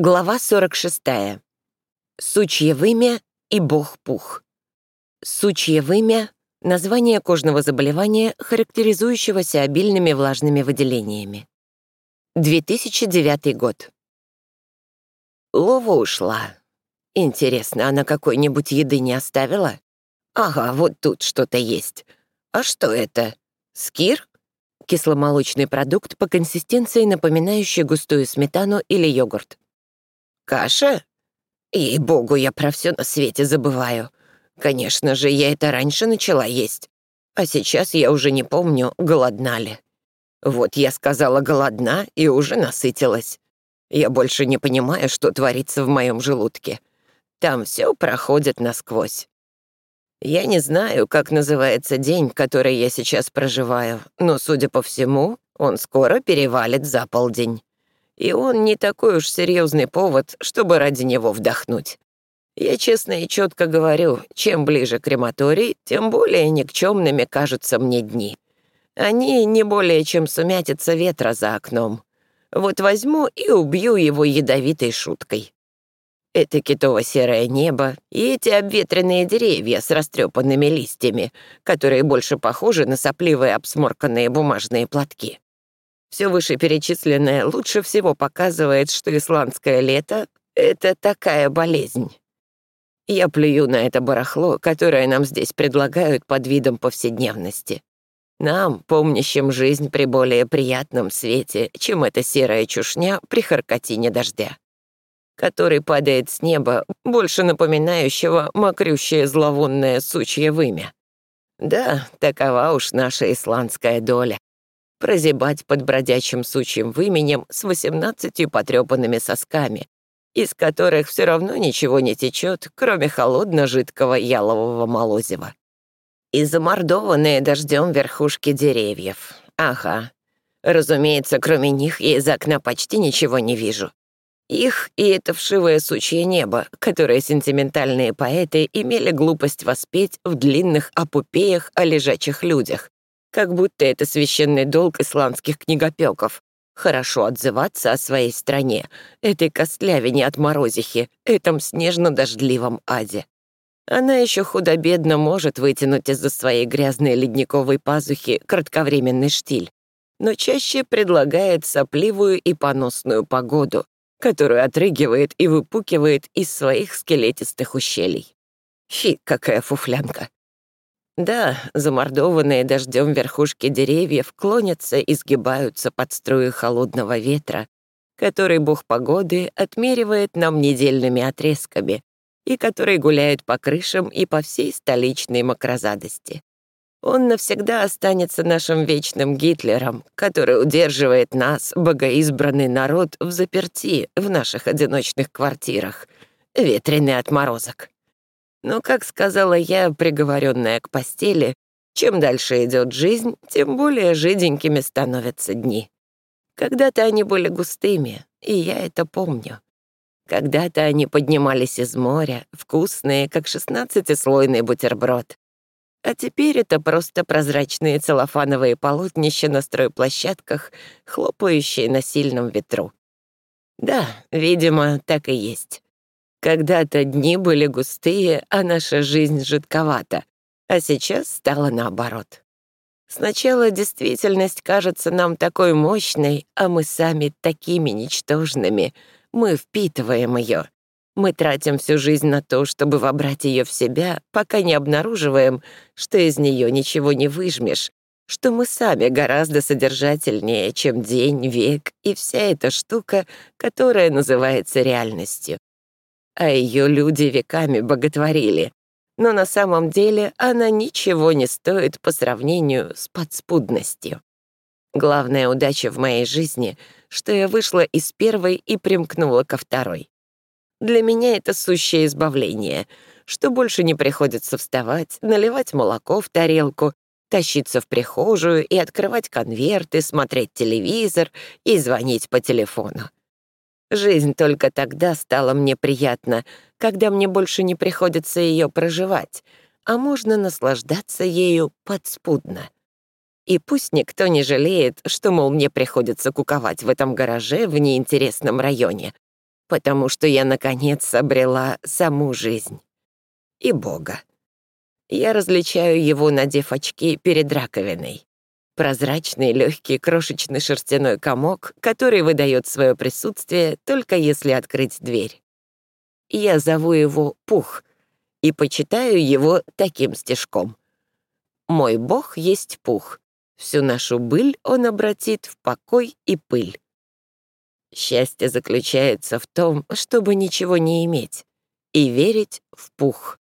Глава 46. Сучье вымя и бог пух. Сучье вымя — название кожного заболевания, характеризующегося обильными влажными выделениями. 2009 год. Лова ушла. Интересно, она какой-нибудь еды не оставила? Ага, вот тут что-то есть. А что это? Скир? Кисломолочный продукт по консистенции, напоминающий густую сметану или йогурт. Каша? Ей-богу, я про все на свете забываю. Конечно же, я это раньше начала есть. А сейчас я уже не помню, голодна ли. Вот я сказала голодна и уже насытилась. Я больше не понимаю, что творится в моем желудке. Там все проходит насквозь. Я не знаю, как называется день, который я сейчас проживаю, но, судя по всему, он скоро перевалит за полдень и он не такой уж серьезный повод, чтобы ради него вдохнуть. Я честно и четко говорю, чем ближе крематорий, тем более никчемными кажутся мне дни. Они не более чем сумятица ветра за окном. Вот возьму и убью его ядовитой шуткой. Это китово-серое небо и эти обветренные деревья с растрепанными листьями, которые больше похожи на сопливые обсморканные бумажные платки. Все вышеперечисленное лучше всего показывает, что исландское лето — это такая болезнь. Я плюю на это барахло, которое нам здесь предлагают под видом повседневности. Нам, помнящим жизнь при более приятном свете, чем эта серая чушня при харкотине дождя, который падает с неба, больше напоминающего мокрющее зловонное сучье вымя. Да, такова уж наша исландская доля прозябать под бродячим сучьим выменем с восемнадцатью потрепанными сосками, из которых все равно ничего не течет, кроме холодно-жидкого ялового молозива. И замордованные дождем верхушки деревьев. Ага. Разумеется, кроме них я из окна почти ничего не вижу. Их и это вшивое сучье небо, которое сентиментальные поэты имели глупость воспеть в длинных апупеях о лежачих людях, как будто это священный долг исландских книгопеков. Хорошо отзываться о своей стране, этой костлявине от морозихи, этом снежно-дождливом аде. Она еще худо-бедно может вытянуть из-за своей грязной ледниковой пазухи кратковременный штиль, но чаще предлагает сопливую и поносную погоду, которую отрыгивает и выпукивает из своих скелетистых ущелий. Фи, какая фуфлянка. Да, замордованные дождем верхушки деревьев клонятся и сгибаются под струю холодного ветра, который бог погоды отмеривает нам недельными отрезками и который гуляет по крышам и по всей столичной макрозадости. Он навсегда останется нашим вечным Гитлером, который удерживает нас, богоизбранный народ, в заперти в наших одиночных квартирах, ветреный отморозок. Но, как сказала я, приговоренная к постели, чем дальше идет жизнь, тем более жиденькими становятся дни. Когда-то они были густыми, и я это помню. Когда-то они поднимались из моря, вкусные, как шестнадцатислойный бутерброд. А теперь это просто прозрачные целлофановые полотнища на стройплощадках, хлопающие на сильном ветру. Да, видимо, так и есть. Когда-то дни были густые, а наша жизнь жидковата, а сейчас стало наоборот. Сначала действительность кажется нам такой мощной, а мы сами такими ничтожными. Мы впитываем ее. Мы тратим всю жизнь на то, чтобы вобрать ее в себя, пока не обнаруживаем, что из нее ничего не выжмешь, что мы сами гораздо содержательнее, чем день, век и вся эта штука, которая называется реальностью а ее люди веками боготворили. Но на самом деле она ничего не стоит по сравнению с подспудностью. Главная удача в моей жизни, что я вышла из первой и примкнула ко второй. Для меня это сущее избавление, что больше не приходится вставать, наливать молоко в тарелку, тащиться в прихожую и открывать конверты, смотреть телевизор и звонить по телефону. Жизнь только тогда стала мне приятна, когда мне больше не приходится ее проживать, а можно наслаждаться ею подспудно. И пусть никто не жалеет, что, мол, мне приходится куковать в этом гараже в неинтересном районе. потому что я, наконец, обрела саму жизнь. И Бога. Я различаю его, надев очки перед раковиной. Прозрачный, легкий, крошечный шерстяной комок, который выдает свое присутствие только если открыть дверь. Я зову его Пух и почитаю его таким стежком. «Мой бог есть Пух. Всю нашу быль он обратит в покой и пыль». Счастье заключается в том, чтобы ничего не иметь и верить в Пух.